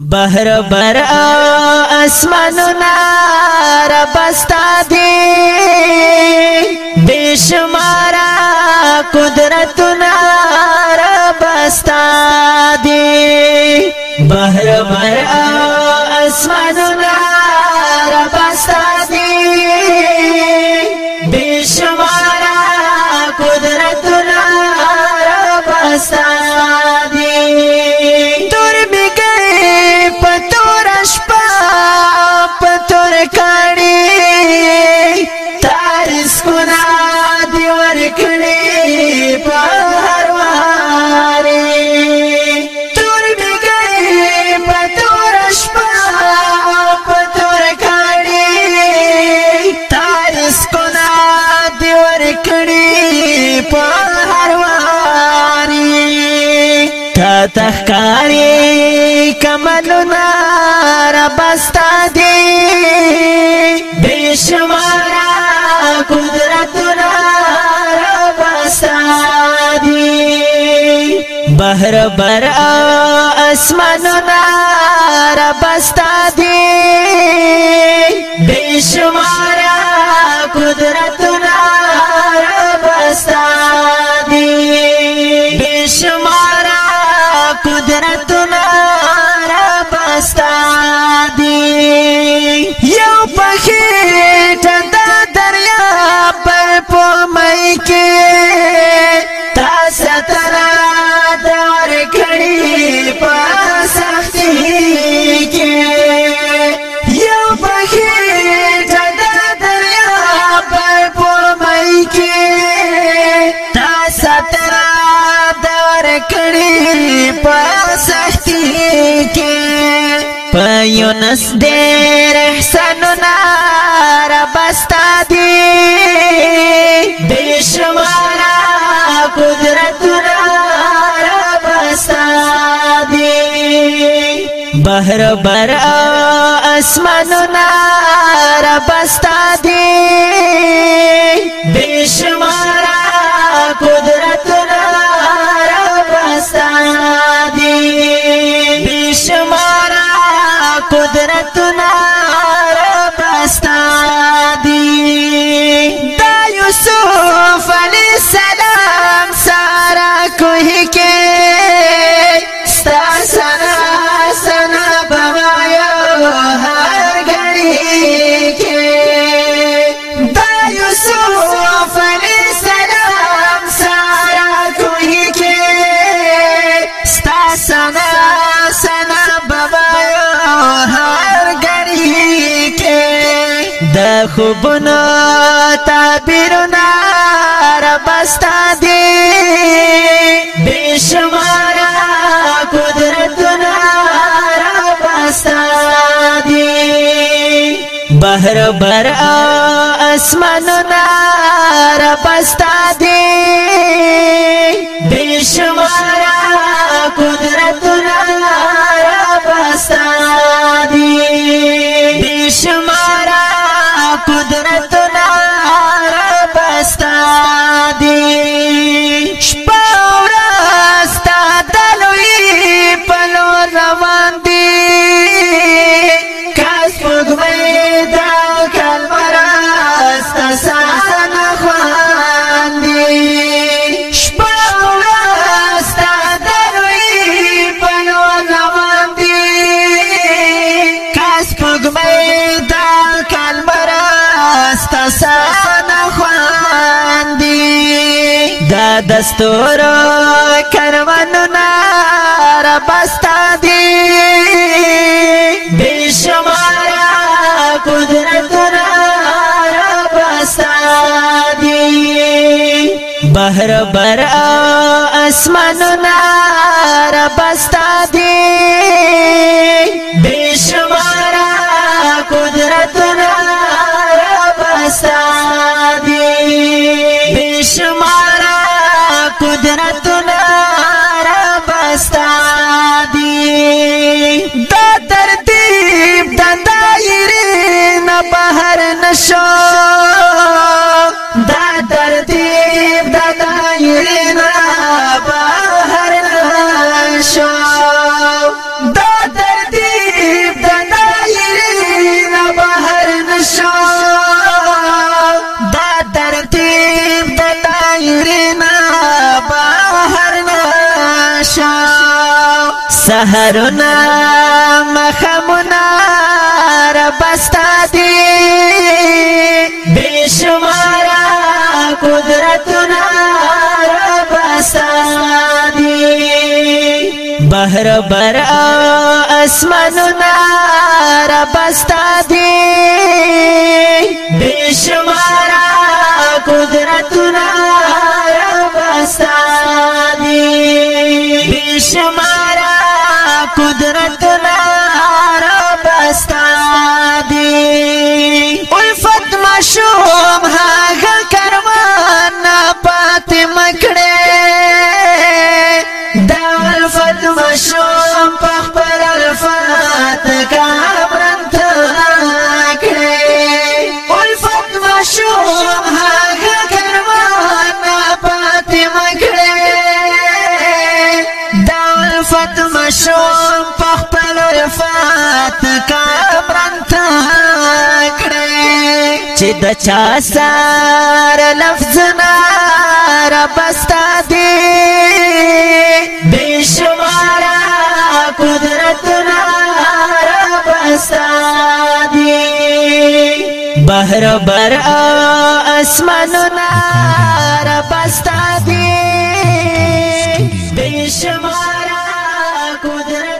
بهر بر اسمانونه رب استا دی بشمارا قدرتونه رب استا دی بهر بر اسمانونه رب استا دی بشمارا قدرتونه رب استا کړي په هر واري تا تخکاری کملونا ربستا دی بشمارا قدرتنا ربستا دی بحر بر آسمانونا ربستا دی کړي په سختي کې په یونس ډېر احسان نار بستا دي د شمارا قدرت نار بستا دي بهر بر اسمان نار بستا دي د شمارا کوه کې ستا سنا سنا بمایا هر غړي کې دا یوسف علی سلام سارا کوه کې ستا سنا سنا بمایا هر غړي کې د خوبنا تعبیرنا بشمارا قدرتنا را باستا دی بحر بر اسماننا را باستا دی بشمارا دستور کروانونا ربستا دی بیشمارا قدرتنا ربستا دی بحر بر آسمانونا ربستا دی بیشمارا ماښا سحرنا مخمنا ربستا دی بشمارا قدرتنا ربستا دی بحر بر اسماننا ربستا دی بشمارا قدرتنا شوم په خپل رفات کبرن تا کړې چې د چا سار لفظ نه ربستا دی بشمار قدرت نه ربستا دی بهر بر اسمان نه ربستا دی بشمار को जरा